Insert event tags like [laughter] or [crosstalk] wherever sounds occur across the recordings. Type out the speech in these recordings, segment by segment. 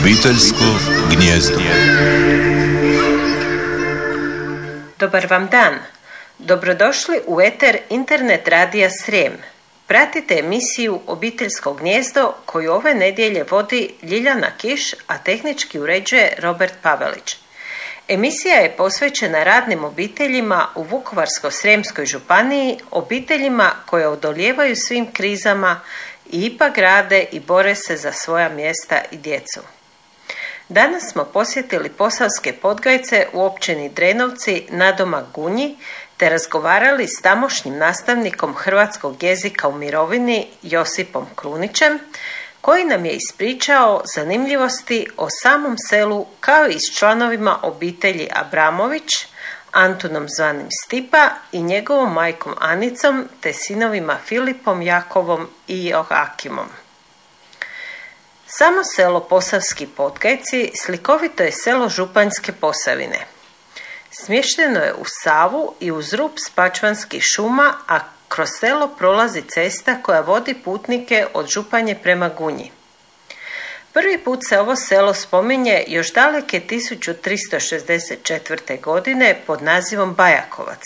Obiteljsko gnjezdo. Dobar vam dan. Dobrodošli u Eter Internet Radija Srijem. Pratite emisiju Obiteljsko gnjezdo koju ove nedjelje vodi Ljiljana Kiš, a tehnički uređuje Robert Pavelić. Emisija je posvećena radnim obiteljima u Vukovarsko-Srijemskoj županiji, obiteljima koje odoljevaju svim krizama i ipak rade i bore se za svoja mjesta i djecu. Danas smo posjetili Posavske Podgajce u općini Drenovci na doma Gunji te razgovarali s tamošnjim nastavnikom hrvatskog jezika u mirovini Josipom Krunićem koji nam je ispričao zanimljivosti o samom selu kao i s članovima obitelji Abramović, Antunom zvanim Stipa i njegovom majkom Anicom te sinovima Filipom, Jakovom i Joakimom. Samo selo Posavski Podgajci slikovito je selo Županjske Posavine. Smješteno je u Savu i uz rub Spačvanskih šuma, a kroz selo prolazi cesta koja vodi putnike od Županje prema Gunji. Prvi put se ovo selo spominje još daleke 1364. godine pod nazivom Bajakovac.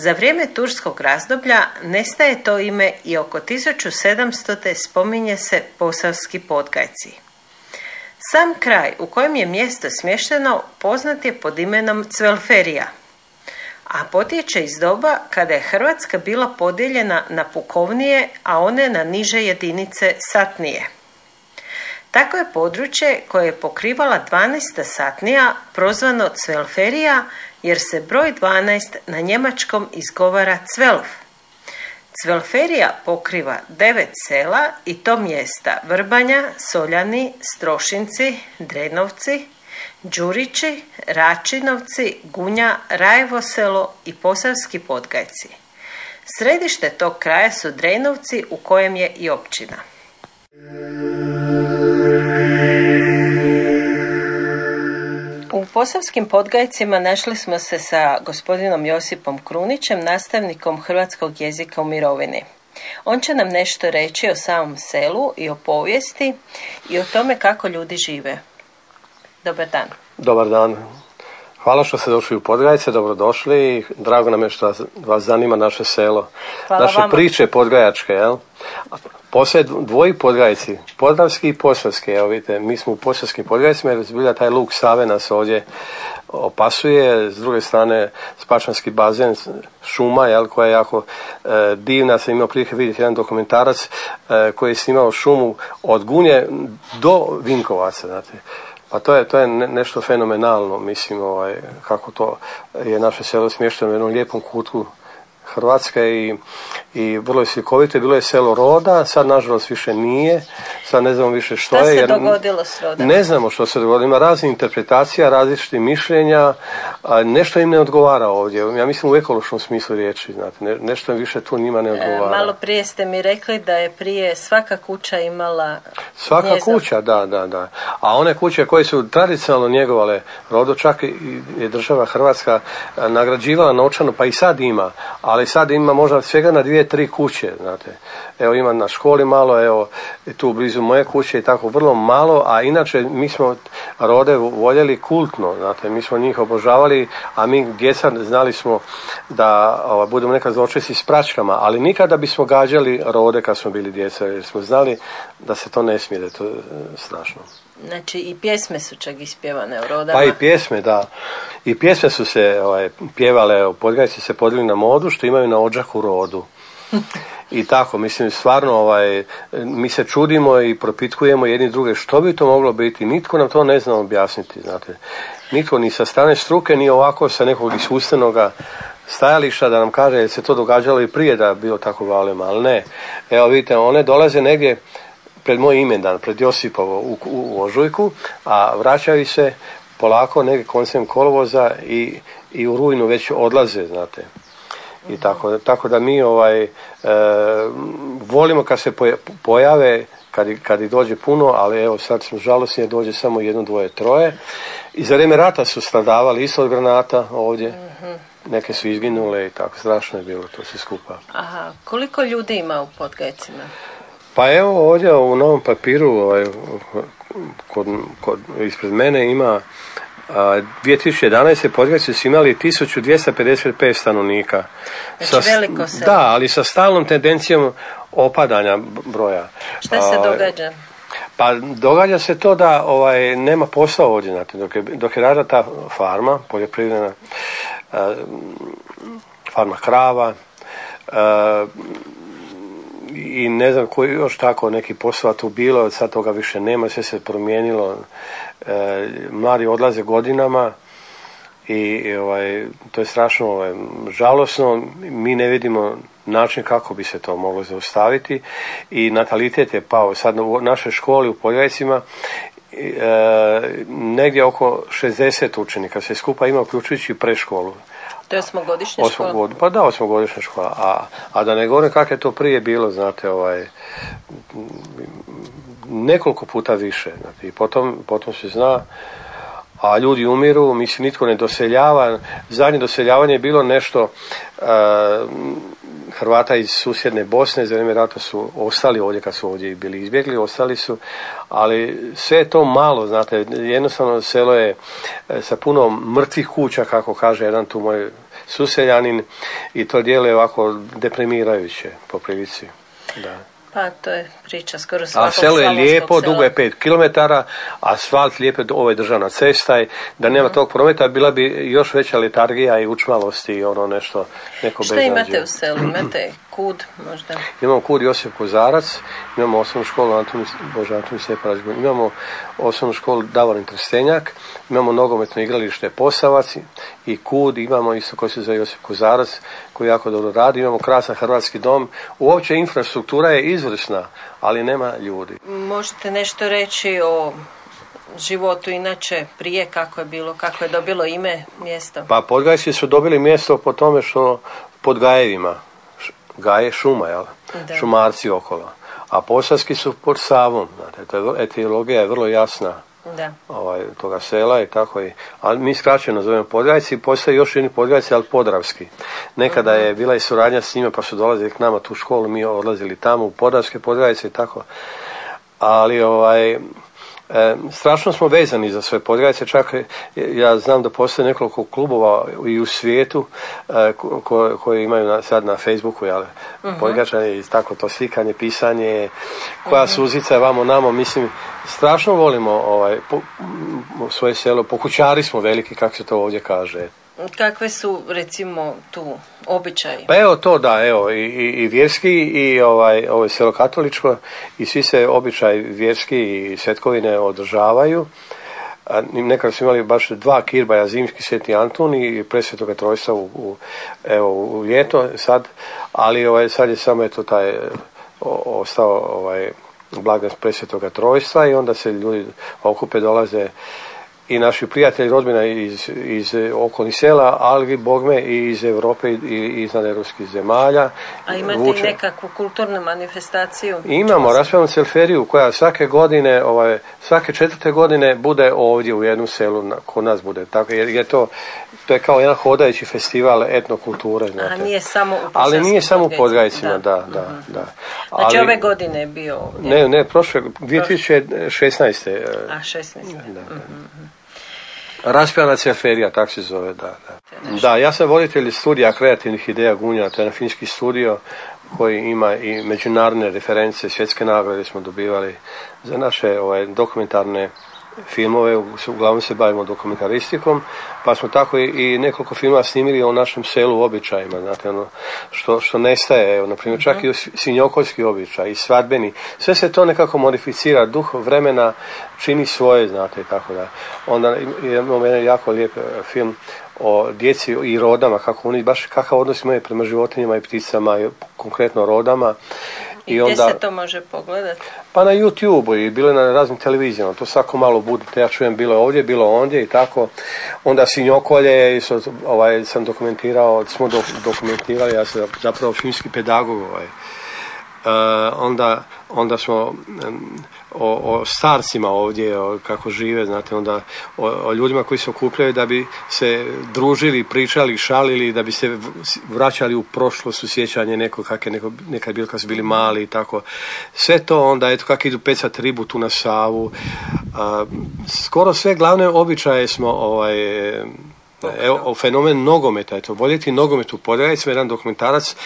Za vrijeme turskog razdoblja nestaje to ime i oko 1700. spominje se Posavski podgajci. Sam kraj u kojem je mjesto smješteno poznat je pod imenom Cvelferija, a potječe iz doba kada je Hrvatska bila podijeljena na pukovnije, a one na niže jedinice satnije. Tako je područje koje je pokrivala 12. satnija prozvano Cvelferija jer se broj 12 na njemačkom izgovara Cvelf. Cvelferija pokriva devet sela i to mjesta Vrbanja, Soljani, Strošinci, Drenovci, Đurići, Račinovci, Gunja, Rajevo selo i Posavski Podgajci. Središte tog kraja su Drenovci u kojem je i općina. Posavskim Podgajcima našli smo se sa gospodinom Josipom Krunićem, nastavnikom hrvatskog jezika u mirovini. On će nam nešto reći o samom selu i o povijesti i o tome kako ljudi žive. Dobar dan. Dobar dan. Hvala što ste došli u Podgajce, dobrodošli. Drago nam je što vas zanima naše selo. Hvala naše vama. priče podgajačke, jel? Postoje dvoji podgajci, podravski i posavski. Evo vidite, mi smo u posavskim podgajcima jer zbilja taj luk Save nas ovdje opasuje. S druge strane, spačanski bazen, šuma, jel, koja je jako e, divna. Sam imao prilike vidjeti jedan dokumentarac e, koji je snimao šumu od Gunje do Vinkovaca, znate. Pa to je, to je ne- nešto fenomenalno, mislim, ovaj, kako to je naše selo smješteno u jednom lijepom kutku Hrvatske i, i vrlo je slikovito. Bilo je selo Roda, sad nažalost više nije, sad ne znamo više što Šta je. se jer dogodilo s rodom? Ne znamo što se dogodilo, ima raznih interpretacija, različitih mišljenja, a nešto im ne odgovara ovdje. Ja mislim u ekološkom smislu riječi, znate, ne- nešto im više tu njima ne E, odgovara. Malo prije ste mi rekli da je prije svaka kuća imala Svaka gnijezdo. kuća, da, da, da. A one kuće koje su tradicionalno njegovale rodo, čak i je država Hrvatska a, nagrađivala novčano, pa i sad ima, ali sad ima možda svega na dvije, tri kuće, znate. Evo ima na školi malo, evo tu blizu moje kuće i tako vrlo malo, a inače mi smo rode voljeli kultno, znate, mi smo njih obožavali, a mi djeca znali smo da ova, budemo nekad zločesti s pračkama, ali nikada bismo gađali rode kad smo bili djeca, jer smo znali da se to ne smije, da je to e, strašno. Znači i pjesme su čak ispjevane u rodama. Pa i pjesme, da. I pjesme su se ovaj, pjevale, evo, podgajci se podigli na modu, što imaju na ođaku rodu. I tako, mislim, stvarno, ovaj, mi se čudimo i propitkujemo jedni druge što bi to moglo biti. Nitko nam to ne zna objasniti, znate. Nitko ni sa strane struke, ni ovako sa nekog isustenoga stajališta da nam kaže se to događalo i prije da je bilo tako valima, ali ne. Evo vidite, one dolaze negdje pred moj imendan, pred Josipovo u, u, u Ožujku, a vraćaju se polako negdje koncem kolovoza i, i u rujnu već odlaze, znate. I tako, tako da mi ovaj, e, volimo kad se poja- pojave, kad, kad ih dođe puno, ali evo sad smo žalosni jer dođe samo jedno, dvoje, troje. I za vrijeme rata su stradavali isto od granata ovdje. Neke su izginule i tako, strašno je bilo to sve skupa. Aha, koliko ljudi ima u Podgajcima? Pa evo ovdje u novom papiru ovaj, kod, kod, ispred mene ima a, 2011. Podgajci su imali 1255 stanovnika. Znači veliko selo. Da, ali sa stalnom tendencijom opadanja broja. Šta se A, događa? Pa događa se to da ovaj nema posla ovdje, znate, dok je, dok je radila ta farma, poljoprivredna farma krava, a, i ne znam koji još tako neki posao tu bilo, sad toga više nema, sve se promijenilo, e, mladi odlaze godinama i, ovaj, to je strašno ovaj, žalosno, mi ne vidimo način kako bi se to moglo zaustaviti i natalitet je pao. Sad u našoj školi u Poljajcima e, negdje oko 60 učenika se skupa ima uključujući preškolu. To je osmogodišnja škola? Osmogod, pa da, osmogodišnja škola. A, a da ne govorim kako je to prije bilo, znate, ovaj, nekoliko puta više. Znate, I potom, potom se zna, a ljudi umiru, mislim, nitko ne doseljava. Zadnje doseljavanje je bilo nešto, a, Hrvata iz susjedne Bosne za vrijeme rata su ostali ovdje kad su ovdje bili izbjegli, ostali su, ali sve je to malo, znate, jednostavno selo je e, sa puno mrtvih kuća, kako kaže jedan tu moj suseljanin i to djeluje ovako deprimirajuće po prilici. Da. Pa to je priča skoro svakog A selo je lijepo, sela. dugo je 5 km, asfalt lijep je, ovo je državna cesta i da nema tog prometa bila bi još veća letargija i učmalosti i ono nešto, neko Šta beznađe. imate u selu? Imate kud možda? Imamo kud Josip Kozarac, imamo osnovnu školu Antoni, Bože, Antoni Stepanac, imamo osnovnu školu Davorin Trstenjak, imamo nogometno igralište Posavac i kud imamo isto koji se zove Josip Kozarac koji jako dobro radi, imamo krasan hrvatski dom. Uopće infrastruktura je izvrsna, ali nema ljudi. Možete nešto reći o životu inače prije kako je bilo, kako je dobilo ime mjesto? Pa Podgajci su dobili mjesto po tome što pod gajevima, š- gaje šuma, jel? Da. šumarci okolo. A posavski su pod Savom, znate, to je, vrlo- etiologija je vrlo jasna. Da. ovaj, toga sela i tako i, ali mi skraćeno zovemo Podgajci, postoje još jedni Podgajci, ali Podravski. Nekada je bila i suradnja s njima, pa su dolazili k nama tu školu, mi odlazili tamo u Podravske Podgajce i tako. Ali ovaj, e, strašno smo vezani za svoje Podgajce, čak e, ja znam da postoje nekoliko klubova i u svijetu e, ko- ko- koji imaju na, sad na Facebooku, jel, Podgajčani i tako to slikanje, pisanje, koja suzica je vamo namo, mislim, strašno volimo ovaj, po, svoje selo, pokućari smo veliki, kako se to ovdje kaže. Kakve su recimo tu običaji? Pa evo to da, evo, i, i, i vjerski i ovaj, ovo je selo katoličko i svi se običaj vjerski i svetkovine održavaju. A, nekad su imali baš dva kirbaja, zimski sveti Antun i presvetoga trojstva u, u, evo, u ljeto sad, ali ovaj, sad je samo eto taj o- ostao ovaj, blagdan presvetoga trojstva i onda se ljudi okupe, dolaze i naši prijatelji rodbina iz, iz okolnih sela, ali bogme i iz Europe i iznad europskih zemalja. A imate Vuče- i nekakvu kulturnu manifestaciju? Imamo raspravnu celferiju koja svake godine, ovaj, svake četvrte godine bude ovdje u jednom selu, na, kod nas bude tako, jer je to, to je kao jedan hodajući festival etnokulture, znate. A nije samo u Ali nije samo u Podgajcima, Podgajcima, da, da, da. Znači Ali- ove godine je bio ovdje? Ne, ne, prošle, 2016. eh, A, 16. da, da. Raspjana ceferija, tak se zove, da, da. Da, ja sam voditelj studija kreativnih ideja Gunja, to je jedan finski studio koji ima i međunarodne reference, svjetske nagrade smo dobivali za naše ovaj, dokumentarne filmove, uglavnom se bavimo dokumentaristikom, pa smo tako i, nekoliko filmova snimili o našem selu u običajima, znate, ono, što, što nestaje, evo, na primjer, čak i svinjokoljski običaj, i svadbeni, sve se to nekako modificira, duh vremena čini svoje, znate, i tako da. Onda imamo jedan jako lijep e, film o djeci i rodama, kako oni baš kakav odnos imaju prema životinjama i pticama, i konkretno rodama. I, gdje se to može pogledati? Pa na YouTube i bilo je na raznim televizijama, to svako malo budete, ja čujem bilo je ovdje, bilo ondje i tako. Onda svinjokolje, isto, ovaj, sam dokumentirao, smo do, dokumentirali, ja sam zapravo filmski pedagog, ovaj. Onda, onda smo o, o starcima ovdje, o, kako žive, znate, onda o, o, ljudima koji se okupljaju da bi se družili, pričali, šalili, da bi se vraćali u prošlost, u sjećanje neko kak je neko, nekad bilo kad su bili mali i tako. Sve to onda, eto, kako idu pecat ribu tu na Savu. A, skoro sve glavne običaje smo ovaj, Evo, fenomen nogometa, eto, voljeti nogomet u Podravicima, jedan dokumentarac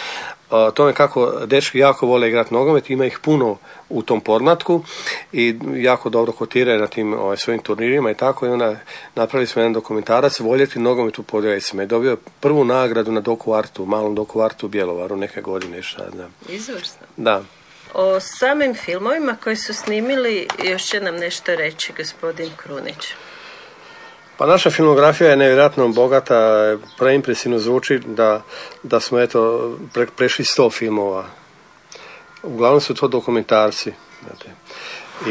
o tome kako dečki jako vole igrati nogomet, ima ih puno u tom podmatku i jako dobro kotiraju na tim ovaj, svojim turnirima i tako i onda napravili smo jedan dokumentarac voljeti nogomet u i dobio prvu nagradu na doku artu, malom doku artu u Bjelovaru neke godine, šta znam. Izvrsno. Da. O samim filmovima koji su snimili još će nam nešto reći gospodin Krunić. Pa naša filmografija je nevjerojatno bogata, preimpresivno zvuči da, da smo eto pre, prešli sto filmova. Uglavnom su to dokumentarci. Znate.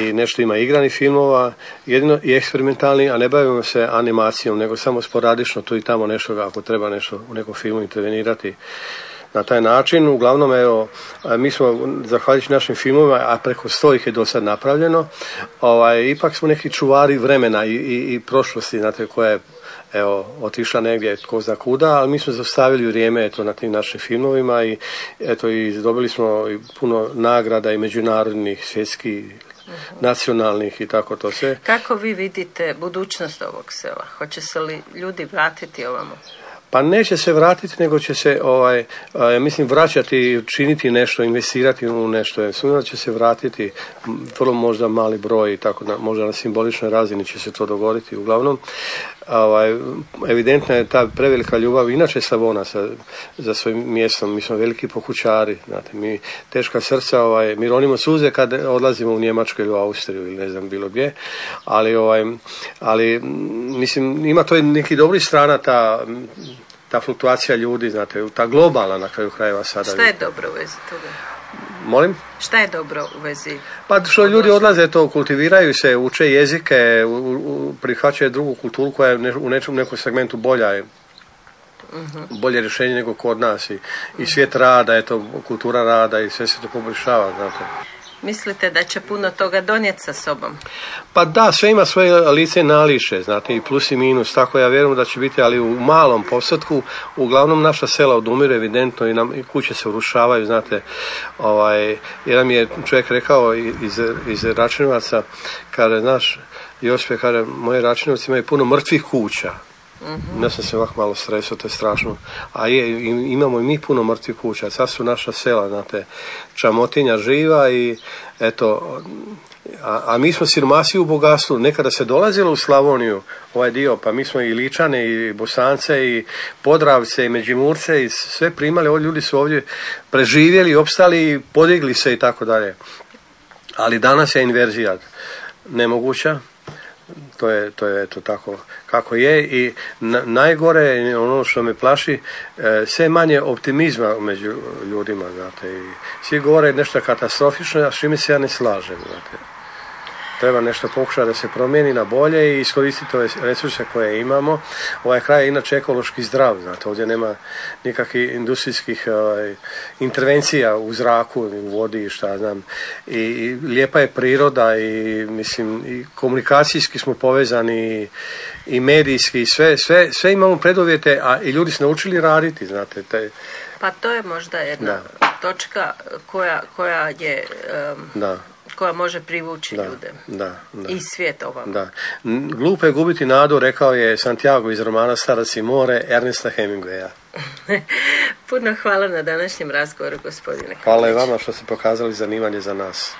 I nešto ima igrani filmova, jedino i eksperimentalni, a ne bavimo se animacijom, nego samo sporadično tu i tamo nešto ako treba nešto u nekom filmu intervenirati na taj način. Uglavnom, evo, mi smo, zahvaljujući našim filmovima, a preko sto ih je do sad napravljeno, ovaj, ipak smo neki čuvari vremena i, i, i prošlosti, znate, koja je evo, otišla negdje tko zna kuda, ali mi smo zastavili vrijeme eto, na tim našim filmovima i eto i dobili smo i puno nagrada i međunarodnih, svjetskih, nacionalnih i tako to sve. Kako vi vidite budućnost ovog sela? Hoće se li ljudi vratiti ovamo? Pa neće se vratiti, nego će se, ovaj, ja mislim, vraćati, činiti nešto, investirati u nešto. Sumnjam će se vratiti, vrlo možda mali broj, tako da možda na simboličnoj razini će se to dogoditi. Uglavnom, ovaj, evidentna je ta prevelika ljubav inače Slavonaca za svojim mjestom. Mi smo veliki pokućari, znate, mi teška srca, ovaj, mi ronimo suze kad odlazimo u Njemačku ili u Austriju ili ne znam bilo gdje, ali, ovaj, ali mislim, ima to neki dobri strana ta ta fluktuacija ljudi, znate, ta globalna na kraju krajeva sada. Šta je dobro u vezi toga? Molim? Šta je dobro u vezi? Pa što ljudi odlaze to, kultiviraju se, uče jezike, u, u, prihvaćaju drugu kulturu koja je u nečem, nekom segmentu bolja uh-huh. bolje rješenje nego kod nas i, i svijet rada, eto, kultura rada i sve se to poboljšava, znate. Mislite da će puno toga donijeti sa sobom? Pa da, sve ima svoje lice i nališe, znate, i plus i minus, tako ja vjerujem da će biti, ali u malom postotku, uglavnom naša sela odumire evidentno i, nam, i kuće se urušavaju, znate, ovaj, jedan mi je čovjek rekao iz, iz Račinovaca, kada, znaš, Jospe, kada moje Račinovci imaju puno mrtvih kuća, Mm-hmm. Ja sam se ovako malo stresao, to je strašno. A je, imamo i mi puno mrtvih kuća. Sad su naša sela, znate, čamotinja živa i eto, a, a mi smo siromasi u bogatstvu. Nekada se dolazilo u Slavoniju, ovaj dio, pa mi smo i Ličane, i Bosance, i Podravce, i Međimurce, i sve primali. Ovi ljudi su ovdje preživjeli, opstali, podigli se i tako dalje. Ali danas je inverzija nemoguća to je, to je eto tako kako je i na, najgore ono što me plaši e, sve manje optimizma među ljudima znate i svi govore nešto katastrofično a s čime se ja ne slažem znate treba nešto pokušati da se promijeni na bolje i iskoristiti ove resurse koje imamo. Ovaj kraj je inače ekološki zdrav, znate, ovdje nema nikakvih industrijskih ovaj, intervencija u zraku, u vodi i šta znam. I, I, lijepa je priroda i mislim i komunikacijski smo povezani i, i medijski, sve, sve, sve imamo preduvjete, a i ljudi su naučili raditi, znate, te, pa to je možda jedna da. točka koja, koja je um, da koja može privući da, ljude. Da, da. I svijet ovam. Da. Glupo je gubiti nadu, rekao je Santiago iz romana Starac i more Ernesta Hemingwaya. [laughs] Puno hvala na današnjem razgovoru, gospodine. Hvala i vama što ste pokazali zanimanje za nas.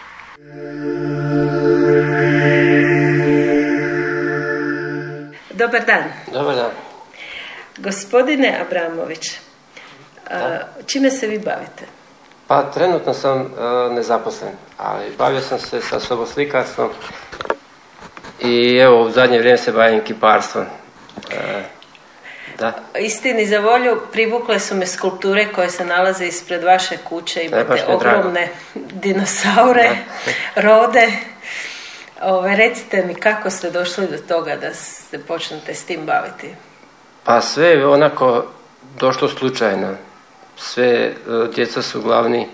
Dobar dan. Dobar dan. Gospodine Abramović, da. čime se vi bavite? Pa trenutno sam uh, nezaposlen, ali bavio sam se sa soboslikarstvom i evo u zadnje vrijeme se bavim kiparstvom. Uh, da. Istini za volju privukle su me skulpture koje se nalaze ispred vaše kuće. Imate ogromne drago. dinosaure, rode. Ove, recite mi kako ste došli do toga da se počnete s tim baviti? Pa sve onako došlo slučajno sve djeca su glavni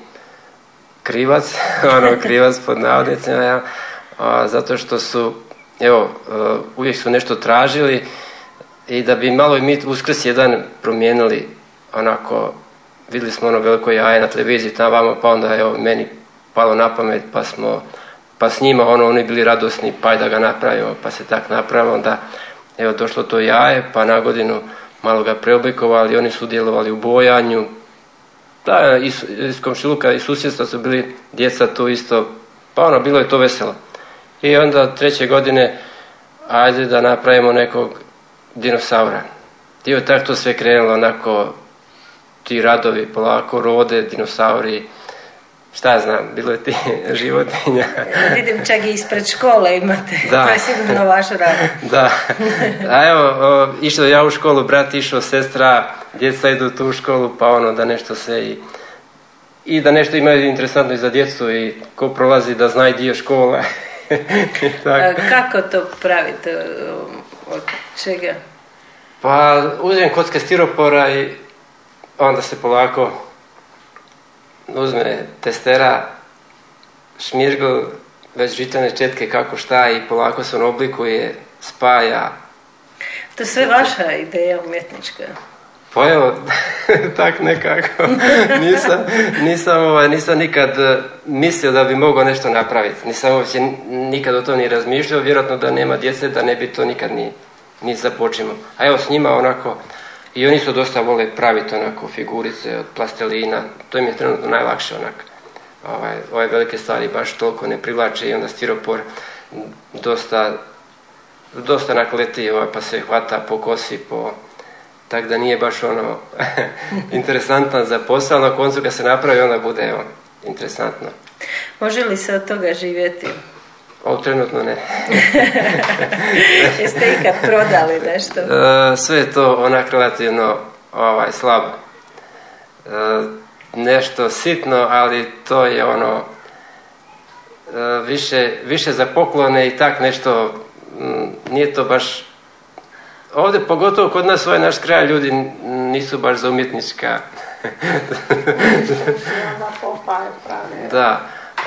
krivac, [laughs] ono krivac pod navodnicima, a, zato što su, evo, a, uvijek su nešto tražili i da bi malo i mi uskrs jedan promijenili onako, vidjeli smo ono veliko jaje na televiziji tamo vamo, pa onda evo meni palo na pamet pa smo pa s njima ono oni bili radosni pa da ga napravimo pa se tak napravilo onda evo došlo to jaje pa na godinu malo ga preoblikovali oni su djelovali u bojanju da iz, iz komšiluka i susjedstva su bili djeca tu isto. Pa ono bilo je to veselo. I onda treće godine ajde da napravimo nekog dinosaura. I od tako sve krenulo onako ti radovi polako rode dinosauri šta ja znam, bilo je ti [laughs] životinja. Vidim čak i ispred škole imate, Da. to je sigurno vaš rad. [laughs] da, a evo, o, išao ja u školu, brat išao, sestra, djeca idu tu u školu, pa ono da nešto se i i da nešto imaju interesantno i za djecu i ko prolazi da zna i dio [laughs] tako. A kako to pravite? Od čega? Pa uzmem kocke stiropora i onda se polako uzme testera, šmirgl, već žitane četke kako šta i polako se on oblikuje, spaja. To je sve vaša ideja umjetnička. Pa evo, [laughs] tak nekako. [laughs] nisam, nisam, ovaj, nisam nikad eh, mislio da bi mogao nešto napraviti. Nisam uopće nikad o tom ni razmišljao, vjerojatno da nema djece, da ne bi to nikad ni, ni započimo. A evo s njima onako, i oni su dosta vole praviti onako figurice od plastelina, to im je trenutno najlakše onak. Ovaj, ove velike stvari baš toliko ne privlače i onda stiropor dosta, dosta nakleti ovaj, pa se hvata po kosi, po, tako da nije baš ono [laughs] interesantno za posao, na koncu kad se napravi onda bude evo, interesantno. Može li se od toga živjeti? Ovo trenutno ne. [laughs] Jeste ikad prodali nešto? E, sve je to onak relativno ovaj, slabo. E, nešto sitno, ali to je ono e, više, više za poklone i tak nešto m, nije to baš ovdje pogotovo kod nas ovaj naš kraj ljudi nisu baš za umjetnička [laughs] da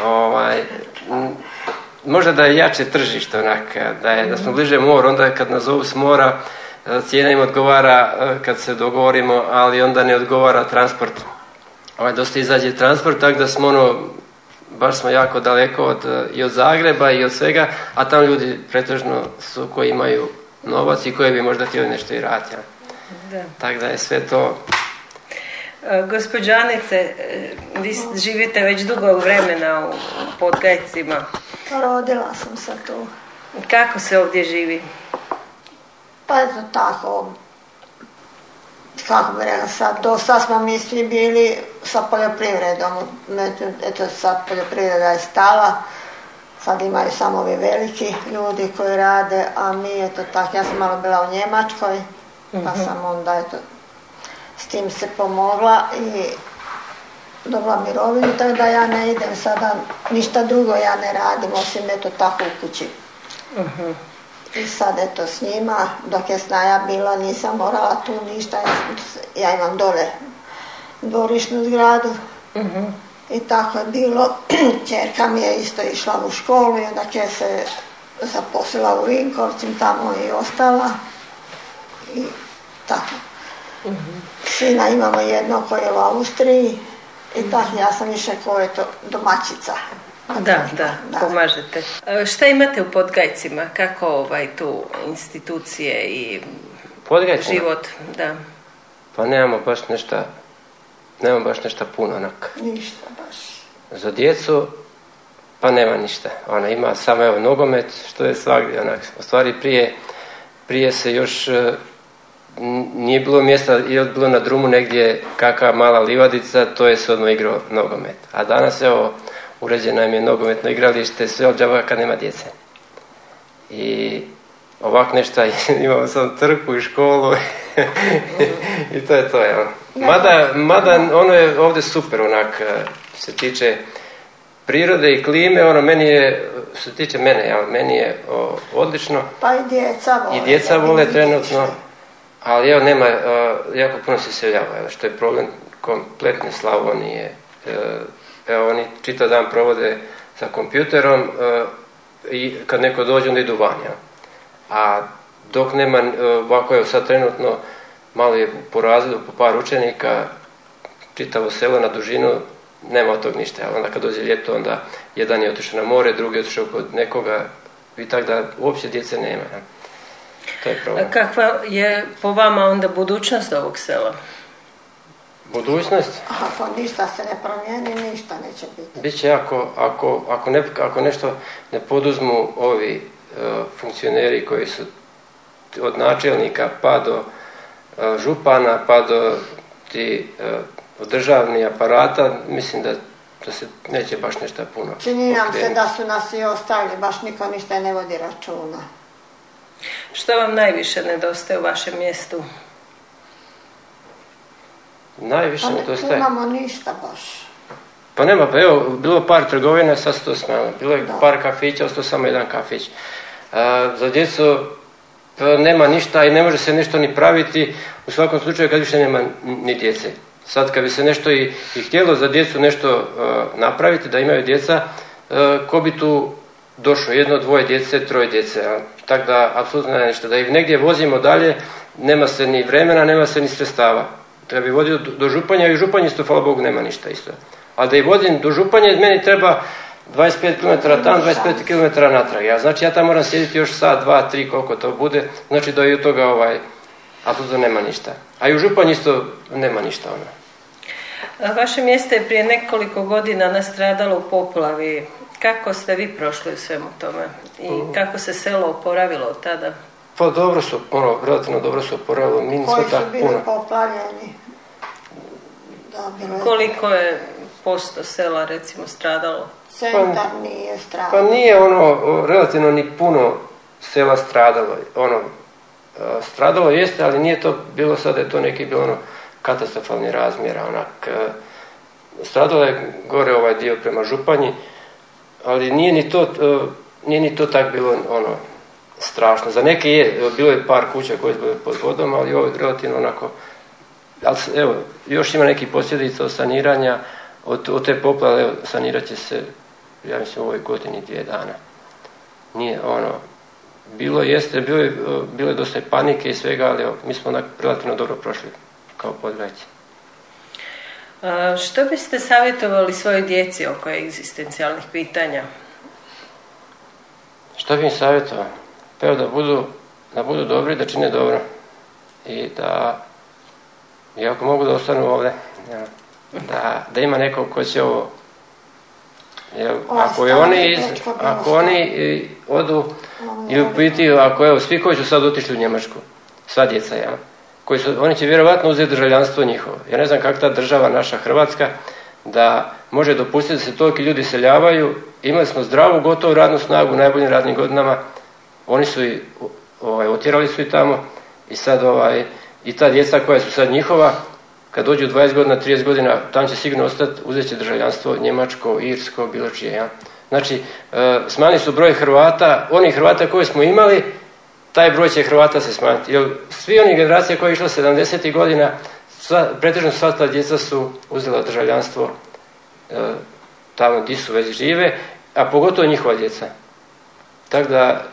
ovaj možda da je jače tržište onak da je da smo bliže moru onda kad nas zovu s mora e, cijena im odgovara e, kad se dogovorimo ali onda ne odgovara transport. Ovaj dosta izađe transport tako da smo ono baš smo jako daleko od, e, i od Zagreba i od svega a tamo ljudi pretežno su koji imaju novac i koji bi možda htjeli nešto i raditi tako da. Je sve to. E, Gospođo Anice, e, vi živite već dugo vremena u Podgajcima. Rodila sam se tu. Kako se ovdje živi? Pa eto tako, kako bi rekla sad, do sad smo mi svi bili sa poljoprivredom, Među- eto sad poljoprivreda je stala, sad imaju samo ovi veliki ljudi koji rade, a mi eto tako, ja sam malo bila u Njemačkoj, pa sam onda eto s tim se pomogla i dobila mirovinu, tako da ja ne idem sada, ništa drugo ja ne radim, osim eto tako u kući. I sad eto s njima, dok je snaja bila nisam morala tu ništa, ja imam dole dvorišnu zgradu. I tako je bilo, [clears throat] čerka mi je isto išla u školu i onda je se zaposlila u Vinkovcim, tamo je i ostala. I tako. Sina imamo jednog koji je u Austriji i tako ja sam više ko je to domaćica. Da, da, pomažete. E, Šta imate u Podgajcima? Kako ovaj tu institucije i Podgajcima? život? Da. Pa nemamo baš nešto, nemamo baš nešto puno onak. Ništa baš. Za djecu, pa nema ništa. Ona ima samo evo nogomet, što je svagdje onak. U stvari prije, prije se još e, nije bilo mjesta, je bilo na drumu negdje kakva mala livadica, to je se odmah igrao nogomet. A danas evo, uređeno im je nogometno igralište, sve od džaba kad nema djece. I ovak nešto, [laughs] imamo sam trku i školu [laughs] i to je to, evo. Mada, mada ono je ovdje super onak, e, se tiče prirode i klime, ono meni je, što se tiče mene, ja, meni je o, odlično. Pa i djeca vole. I djeca vole trenutno. Ali evo nema, e, jako puno se seljava, evo, što je problem kompletne Slavonije. E, evo, oni čitav dan provode sa kompjuterom e, i kad neko dođe onda idu van. A dok nema, ovako je sad trenutno malo je po razredu, po par učenika, čitavo selo na dužinu, nema od tog ništa. Onda kad dođe ljeto, onda jedan je otišao na more, drugi je otišao kod nekoga i tako da uopće djece nema. To je problem. A kakva je po vama onda budućnost ovog sela? Budućnost? Ako ništa se ne promijeni, ništa neće biti. Biće ako, ako, ako, ne, ako nešto ne poduzmu ovi e, funkcioneri koji su od načelnika pa do e, župana pa do ti od državnih aparata, mislim da, da se neće baš nešto puno Čini nam se da su nas i ostavili, baš niko ništa ne vodi računa. Što vam najviše nedostaje u vašem mjestu? Najviše Pa ne nedostaje. nemamo ništa baš. Pa nema, pa evo, bilo je par trgovina, sad se to smanjilo. Bilo je Da. par kafića, ostao samo jedan kafić. A, za djecu pa nema ništa i ne može se nešto ni praviti, u svakom slučaju kad više nema ni djece. Sad kad bi se nešto i, i htjelo za djecu nešto a, napraviti, da imaju djeca, a, ko bi tu došao, jedno, dvoje djece, troje djece. Tako da, apsolutno nema ništa. Da ih negdje vozimo dalje, nema se ni vremena, nema se ni sredstava. Treba bi vodio do, Županja i u Županji isto, hvala Bogu, nema ništa isto. Ali da ih vodim do Županje, meni treba 25 km tam, 25 km natrag. Ja, znači ja tamo moram sjediti još sat, dva, tri, koliko to bude. Znači da i od toga ovaj, apsolutno nema ništa. A i u Županji isto nema ništa. Ono. A Vaše mjesto je prije nekoliko godina nastradalo u poplavi. Kako ste vi prošli u svemu tome? I kako se selo oporavilo od tada? Pa dobro su, ono, relativno dobro su oporavilo, mi nismo Koji su tako bili puno. poplavljeni. Da, bilo je. Koliko je posto sela recimo stradalo? Centar nije stradao. Pa nije ono relativno ni puno sela stradalo. Ono, e, stradalo jeste, ali nije to bilo sad da je to neki bilo ono katastrofalni razmjera. Onak, e, stradalo je gore ovaj dio prema Županji, ali nije ni to, e, nije ni to tak bilo ono strašno. Za neke je, bilo je par kuća koje su pod vodom, ali ovo je relativno onako ali evo, još ima nekih posljedica od saniranja, od, od te poplave, evo, sanirat će se, ja mislim, u ovoj godini dvije dana. Nije ono, bilo jeste, bilo je, bilo je dosta panike i svega, ali evo, mi smo onak relativno dobro prošli kao podgajci. A, Što biste savjetovali svojoj djeci oko egzistencijalnih pitanja? Šta bi im savjetovao? Pa evo da budu, da budu dobri, da čine dobro. I da, i ako mogu da ostanu ovdje, da, da ima neko ko će ovo, jel, ako je oni, iz, ako oni i odu, i u biti, ako evo, svi koji su sad otišli u Njemačku, sva djeca, jel, koji su, oni će vjerovatno uzeti državljanstvo njihovo. Ja ne znam kako ta država naša Hrvatska, da može dopustiti da se toliki ljudi seljavaju. Imali smo zdravu, gotovu radnu snagu u najboljim radnim godinama. Oni su i, ovaj, otjerali su i tamo i sad ovaj, i ta djeca koja su sad njihova, kad dođu 20 godina, 30 godina, tam će sigurno ostati, uzet će državljanstvo njemačko, irsko, bilo čije. Ja? Znači, e, smanjili su broj Hrvata, onih Hrvata koje smo imali, taj broj će Hrvata se smanjiti. Jer svi oni generacije koje je išla 70. godina, sva, pretežno sva ta djeca su uzela državljanstvo e, tamo gdje su već žive, a pogotovo njihova djeca. Tako da,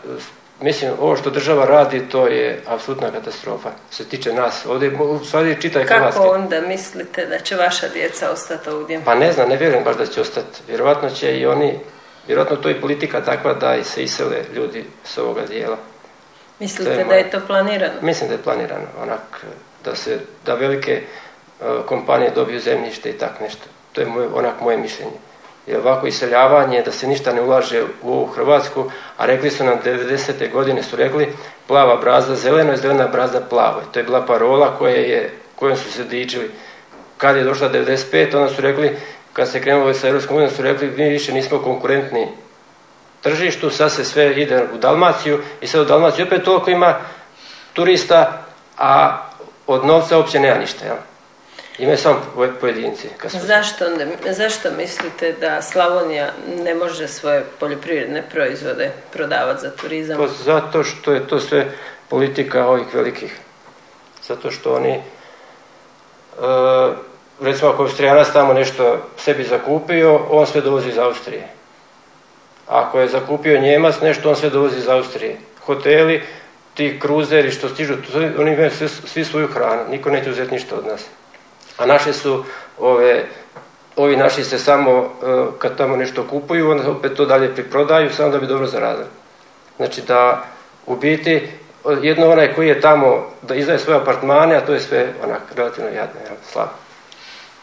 mislim, ovo što država radi, to je apsolutna katastrofa. Što se tiče nas, ovdje, u stvari čitaj Hrvatske. Kako onda mislite da će vaša djeca ostati ovdje? Pa ne znam, ne vjerujem baš da će ostati. Vjerojatno će i oni, vjerojatno to je politika takva da i se isele ljudi s ovoga dijela. Mislite je da je to planirano? Mislim da je planirano onak da se da velike e, kompanije dobiju zemljište i tak nešto. To je moje, onak moje mišljenje. Jer ovako iseljavanje, da se ništa ne ulaže u ovu Hrvatsku, a rekli su nam 90. godine su rekli plava brazda zeleno i zelena brazda plavo. To je bila parola koja je, kojom su se dičili. Kad je došla 95, onda su rekli, kad se krenulo sa Europskom unijom, su rekli mi više nismo konkurentni tržištu, sad se sve ide u Dalmaciju i sad u Dalmaciji opet toliko ima turista, a od novca uopće nema ništa. Jel? Imaju samo po- pojedinci. Su... Zašto, ne, zašto mislite da Slavonija ne može svoje poljoprivredne proizvode prodavati za turizam? Pa zato što je to sve politika ovih velikih. Zato što oni e, recimo ako Austrijanac tamo nešto sebi zakupio, on sve dovozi iz Austrije. Ako je zakupio Njemac nešto, on sve dovozi iz Austrije. Hoteli, ti kruzeri što stižu, oni imaju svi, svoju hranu, niko neće uzeti ništa od nas. A naši su ove, ovi naši se samo e, kad tamo nešto kupuju, onda opet to dalje priprodaju samo da bi dobro zaradili. Znači da u biti jedno onaj koji je tamo da izdaje svoje apartmane, a to je sve onak relativno jadno, jel, slabo.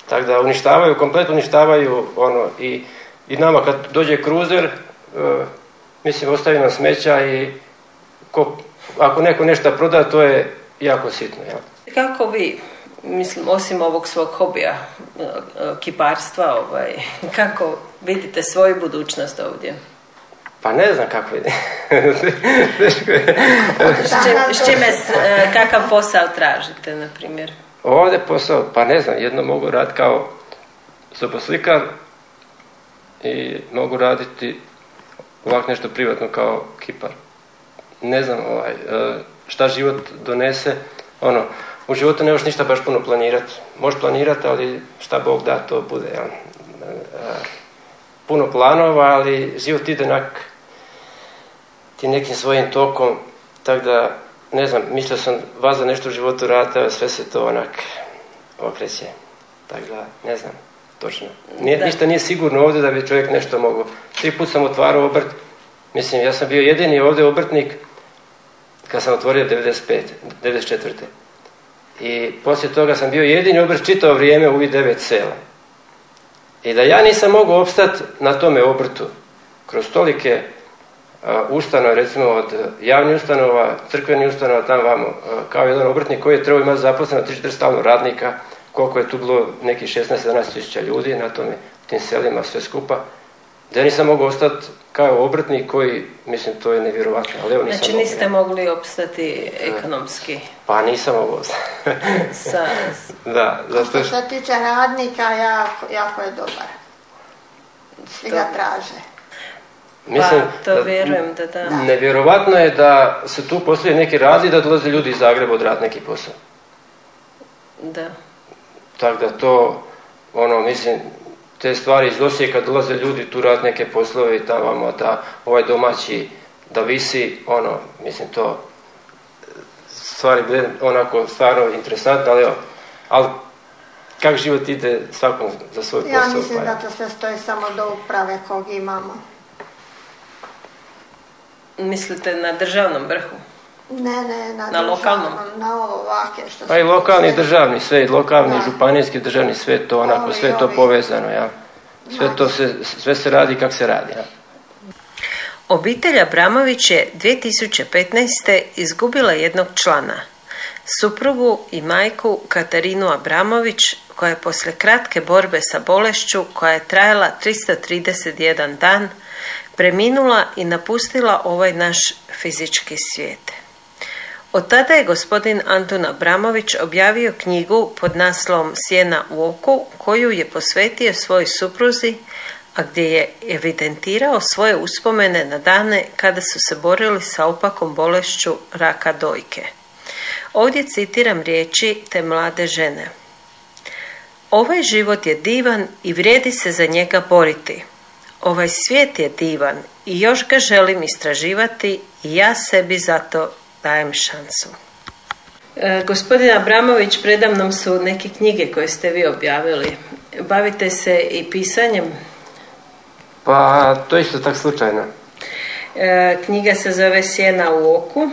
Tako da uništavaju, kompletno uništavaju ono i, i nama kad dođe kruzer, mislim ostavi nam smeća i ko, ako neko nešto proda, to je jako sitno. Jel? Kako vi, mislim, osim ovog svog hobija, e, kiparstva, ovaj, [laughs] kako vidite svoju budućnost ovdje? Pa ne znam kako ide. [laughs] s čime, e, kakav posao tražite, na primjer? Ovdje posao, pa ne znam, jedno mogu raditi kao soposlikar i mogu raditi ovako nešto privatno kao kipar. Ne znam ovaj, e, šta život donese, ono, u životu ne možeš ništa baš puno planirati. Možeš planirati, ali šta Bog da, to bude. Ja. E, puno planova, ali život ide nak ti nekim svojim tokom, tako da, ne znam, mislio sam vas za nešto u životu ali sve se to onak okreće. Tako da, ne znam, točno. Nije, ništa nije sigurno ovdje da bi čovjek nešto mogao. Tri put sam otvarao obrt, mislim, ja sam bio jedini ovdje obrtnik kad sam otvorio 95, 94. I poslije toga sam bio jedini obrt čitao vrijeme u ovih devet sela. I da ja nisam mogao opstati na tome obrtu, kroz tolike ustanove, recimo od javnih ustanova, crkvenih ustanova, tam vamo, kao jedan obrtnik koji je trebao imati zaposleno 3-4 stalno radnika, koliko je tu bilo nekih 16-17 tisuća ljudi na tome, tim selima, sve skupa, da ja nisam mogao ostati kao obrtnik koji, mislim, to je nevjerovatno. Ali evo nisam znači niste mogli opstati ekonomski? Pa nisam mogao [laughs] Sa... da, zato što... Što se tiče radnika, jako, jako je dobar. Svi ga traže. Mislim, pa, to vjerujem da da. Nevjerovatno je da se tu postoje neki razli da dolaze ljudi iz Zagreba od neki posao. Da. Tako da to, ono, mislim, te stvari iz Osijeka dolaze ljudi tu rad neke poslove i tamo da ovaj domaći da visi, ono, mislim to stvari bude onako stvarno interesantno, ali evo, ali kak život ide svakom za svoj posao? Ja mislim pa da to sve stoji samo do uprave kog imamo. Mislite na državnom vrhu? Ne, ne, na, na lokalnom? Na ovake što Pa i lokalni sve. državni sve, lokalni, županijski državni sve to onako, sve to povezano, ja. Sve to se, sve se radi kak se radi, ja. Obitelj Abramović je 2015. izgubila jednog člana, suprugu i majku Katarinu Abramović, koja je poslije kratke borbe sa bolešću koja je trajala 331 dan, preminula i napustila ovaj naš fizički svijet. Od tada je gospodin Antun Abramović objavio knjigu pod naslovom Sjena u oku koju je posvetio svojoj supruzi, a gdje je evidentirao svoje uspomene na dane kada su se borili sa opakom bolešću raka dojke. Ovdje citiram riječi te mlade žene. Ovaj život je divan i vrijedi se za njega boriti. Ovaj svijet je divan i još ga želim istraživati i ja sebi zato dajem šansu. E, gospodin Abramović, predamnom su neke knjige koje ste vi objavili. Bavite se i pisanjem? Pa, to je isto tak slučajno. E, knjiga se zove Sjena u oku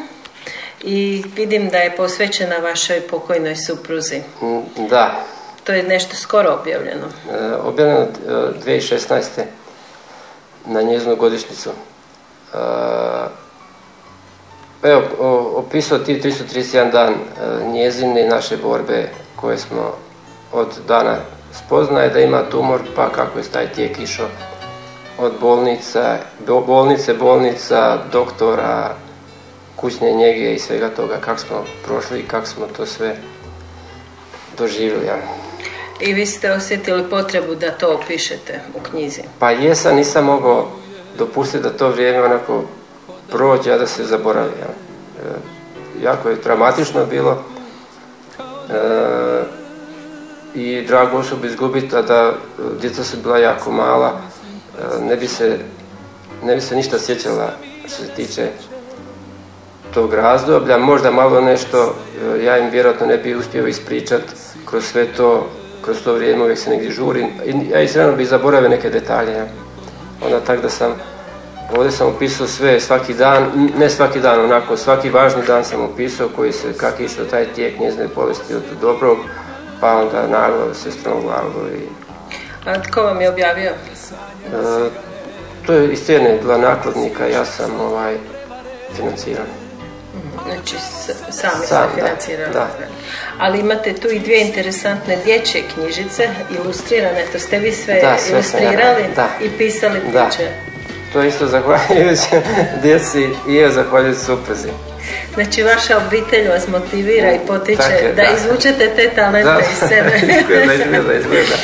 i vidim da je posvećena vašoj pokojnoj supruzi. Mm, da. To je nešto skoro objavljeno. E, objavljeno 2016 na njezinu godišnicu. E, evo, opisao ti 331 dan e, njezine naše borbe koje smo od dana spoznaje da ima tumor, pa kako je taj tijek išao od bolnica, bolnice, bolnica, doktora, kućne njege i svega toga, kako smo prošli i kako smo to sve doživjeli. Ja. I vi ste osjetili potrebu da to opišete u knjizi? Pa jesam, nisam mogao dopustiti da to vrijeme onako prođe, a da se zaboravi. Ja. E, jako je traumatično bilo. E, i dragu osobu izgubiti, a da e, djeca su bila jako mala, e, ne bi se, ne bi se ništa sjećala što se tiče tog razdoblja. Možda malo nešto, e, ja im vjerojatno ne bi uspio ispričati kroz sve to, kroz to vrijeme uvijek se negdje žurim. I ja iskreno bi zaboravio neke detalje. Onda tak da sam, ovdje sam opisao sve, svaki dan, ne svaki dan, onako, svaki važni dan sam opisao koji se, kak je išao taj tijek njezine bolesti od dobrog, pa onda naglo sestrom glavu i A tko vam je objavio? E, to je iz cijene bila nakladnika, ja sam ovaj, financiran. Znači, sami Sam, ste da, financirali. da. Ali imate tu i dvije interesantne dječje knjižice, ilustrirane, to ste vi sve, Da, sve ja ilustrirali da. i pisali Da. priče. To isto zahvaljujući djeci i je zahvaljujući supruzi. Znači, vaša obitelj vas motivira i potiče je, da, da. izvučete te talente iz sebe. [laughs] izgleda, izgleda, izgleda.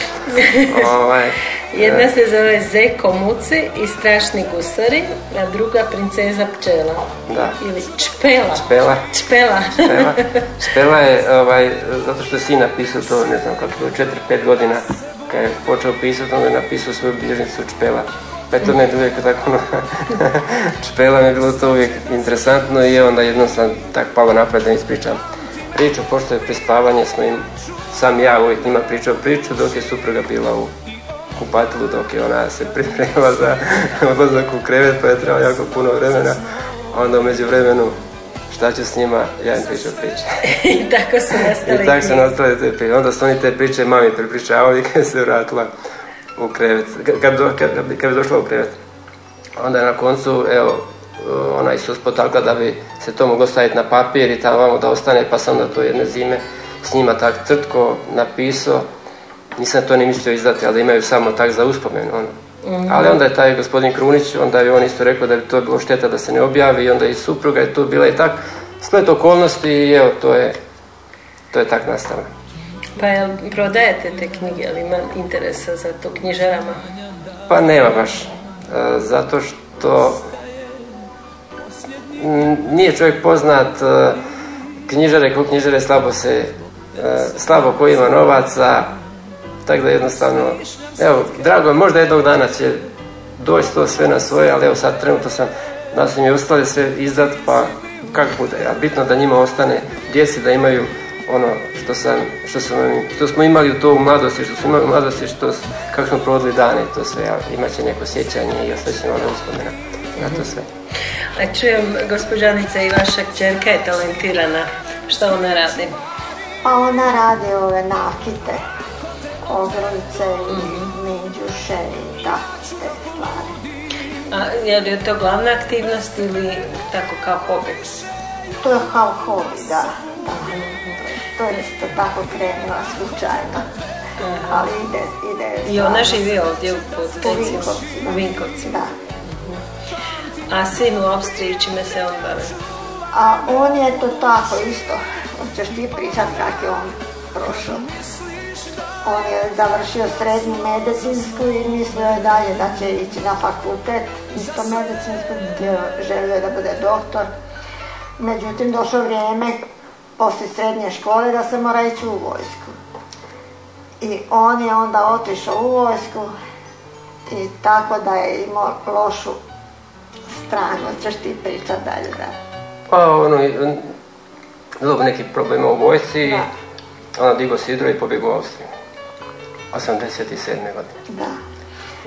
ovaj, Jedna se zove Zeko Muci i Strašni gusari, a druga Princeza pčela. Da. Ili Čpela. Čpela. Špela. Špela [laughs] je, ovaj, zato što je sin napisao to, ne znam kako, je, 4-5 godina, kad je počeo pisati, onda je napisao svoju bilježnicu Čpela. Meni uvijek tako, ono, [laughs] Čpela mi je bilo to uvijek interesantno i onda jednom sam tak palo napred da ispričam priču, pošto je prespavanje smo im, sam ja uvijek njima pričao priču, dok je supruga bila u kupatilu, dok je ona se pripremila za [laughs] odlazak u krevet, pa je trebalo jako puno vremena. Onda umeđu vremenu šta ću s njima, ja im pričam priče. [laughs] I tako su nastali I tako su nastale te priče. Onda su oni te priče mami prepričavali kad se vratila u krevet. Kad, kad, kad, kad je došla u krevet. Onda je na koncu, evo, ona Isus potakla da bi se to moglo staviti na papir i tamo vamo da ostane, pa sam onda to jedne zime s njima tak crtko napisao. Nisam to ni mislio izdati, ali imaju samo tak za uspomenu. Ono. Ali onda je taj gospodin Krunić, onda je on isto rekao da bi to bilo šteta da se ne objavi i onda i supruga je tu bila i tak. Splet okolnosti i evo, to je, to je tak nastalo. Pa jel prodajete te knjige, ali ima interesa za to knjižarama? Pa nema baš. E, zato što nije čovjek poznat e, knjižare ko knjižare slabo se e, slabo ko ima novaca tako da jednostavno evo drago je možda jednog dana će doći to sve na svoje ali evo sad trenutno sam da sam je sve izdat pa kako bude a bitno da njima ostane djeci da imaju ono što sam što, sam, što smo imali u to u mladosti što smo imali u mladosti što, kako smo provodili dane i to sve a imat će neko sjećanje i ostaće ono uspomena na to sve A čujem, gospođanica i vaša kćerka je talentirana. Šta ona radi? Pa ona radi ove nakite, ogrlice i minđuše i tako te stvari. A je li to glavna aktivnost ili tako kao hobi? To je kao hobi, da. da. To je isto tako krenula slučajno. Ali ide, ide. I ona živi ovdje u U Podgajcima? Vinkovcima. U Vinkovcima. Da. A sin u Austriji, čime se on bavi? A on je to tako isto. Hoćeš ti pričat kak je on prošao. On je završio srednju medicinsku i mislio je dalje da će ići na fakultet, isto medicinsku, želio je da bude doktor. Međutim, došlo vrijeme poslije srednje škole da se mora ići u vojsku. I on je onda otišao u vojsku i tako da je imao lošu stranu. Hoćeš ti pričat dalje da? Pa ono, bilo neki problema u vojsci Da. ona digo sidro i pobjegao u Austriju. 87. godine. Da.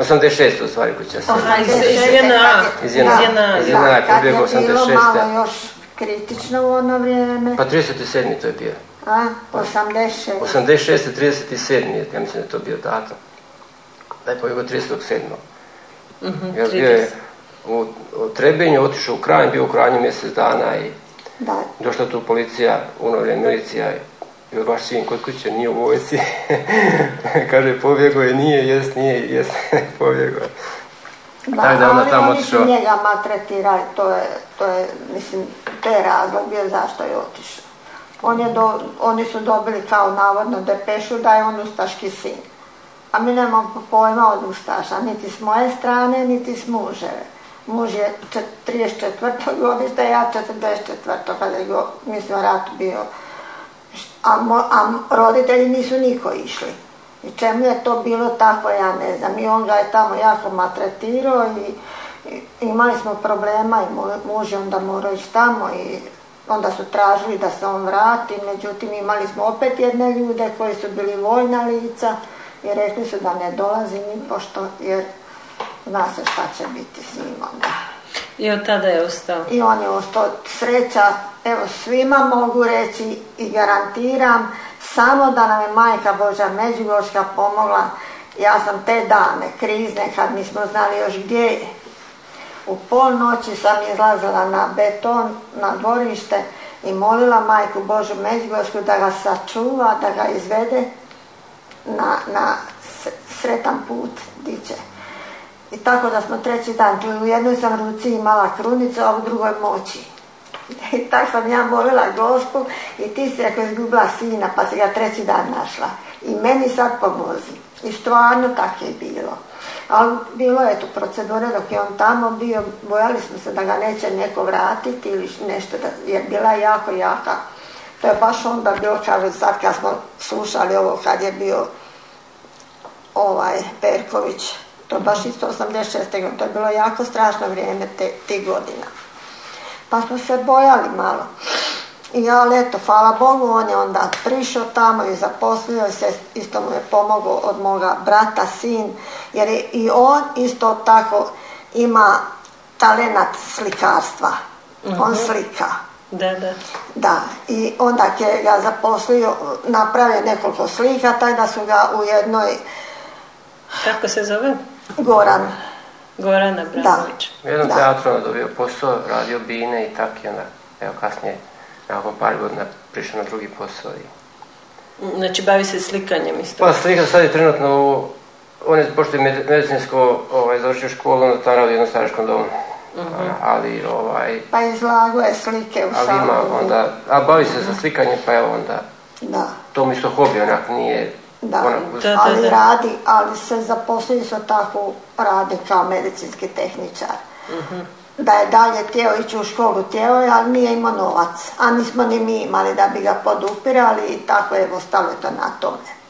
86. u stvari kuća se. Iz- iz JNA. Iz JNA. Iz kad pobjegao je bilo 86. malo još kritično u ono vrijeme. Pa 37. to je bio. A, 86. 86. 37. je, ja mislim da je to bio datum. Da je pobjegao 37. Mhm, Jer bio je u, u Trebinju, otišao u Kranj, bio u Kranju mjesec dana i Da, došla tu policija, u ono vrijeme milicija, i vaš sin kod kuće nije u vojsci. [laughs] Kaže, pobjegao je, nije, jest, nije, jest, [laughs] pobjegao. Da, Tako da je onda ali tamo oni su njega maltretirali, to je, to je, mislim, to je razlog bio zašto je otišao. On je do, oni su dobili kao navodno depešu da je on ustaški sin. A mi nemamo pojma od ustaša, niti s moje strane, niti s muževe. Muž je čet- 34. godište, ja 44. kada je go, mislim, rat bio a, a roditelji nisu niko išli. I čemu je to bilo tako, ja ne znam. I on ga je tamo jako matretirao i, imali smo problema i muž je onda morao ići tamo i onda su tražili da se on vrati, međutim imali smo opet jedne ljude koji su bili vojna lica i rekli su da ne dolazi ni pošto jer zna se šta će biti s njim onda. I od tada je ostao? I on je ostao. Sreća, evo svima mogu reći i garantiram, samo da nam je majka Boža Međugorska pomogla. Ja sam te dane krizne, kad nismo znali još gdje je, u pol noći sam izlazila na beton, na dvorište i molila majku Božu Međugorsku da ga sačuva, da ga izvede na, sretan put diće. I tako da smo treći dan, u jednoj sam ruci imala krunicu, a u drugoj moći. [laughs] I tako sam ja molila gospu i ti si ako izgubila sina pa si ga treći dan našla. I meni sad pomozi. I stvarno tako je bilo. Ali bilo je tu procedure dok je on tamo bio, bojali smo se da ga neće neko vratiti ili nešto, da je bila jako jaka. To je baš onda bilo, kaže, sad kad smo slušali ovo, kad je bio ovaj Perković, to baš isto 86. godine, to je bilo jako strašno vrijeme te, te godina. Pa smo se bojali malo. I ali eto, hvala Bogu, on je onda prišao tamo i zaposlio se, isto mu je pomogao od moga brata, sin, jer je i on isto tako ima talenat slikarstva. On mhm. slika. Da, da. Da, i onda je ga zaposlio, napravio nekoliko slika, taj da su ga u jednoj... Kako se zove? Goran. Goran Abramović. U jednom teatru dobio posao, radio bine i tako i onda, evo kasnije nakon par godina prišao na drugi posao. I... Znači bavi se slikanjem isto? Pa slika sad je trenutno u... On je pošto je medicinsko ovaj, završio školu, onda tamo radi u jednom staračkom domu. Uh-huh. Ali ovaj... Pa izlago je slike u Ali ima onda... A bavi se za slikanje, pa evo onda... Da. To mi isto hobi, onak nije... Da, da, ali radi, ali se zaposlili su tako radi kao medicinski tehničar. Uh-huh da je dalje htio ići u školu, htio je, ali nije imao novac. A nismo ni mi imali da bi ga podupirali i tako je ostalo to na tome.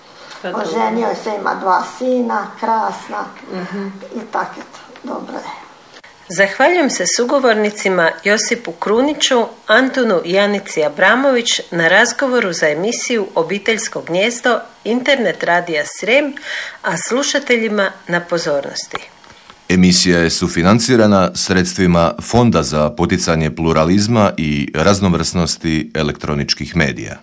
Oženio se, ima dva sina, krasna mhm. i tako je to. Dobro je. Zahvaljujem se sugovornicima Josipu Kruniću, Antunu Janici Abramović na razgovoru za emisiju Obiteljsko gnjezdo, internet radija Srem, a slušateljima na pozornosti. Emisija je sufinancirana sredstvima Fonda za poticanje pluralizma i raznovrsnosti elektroničkih medija.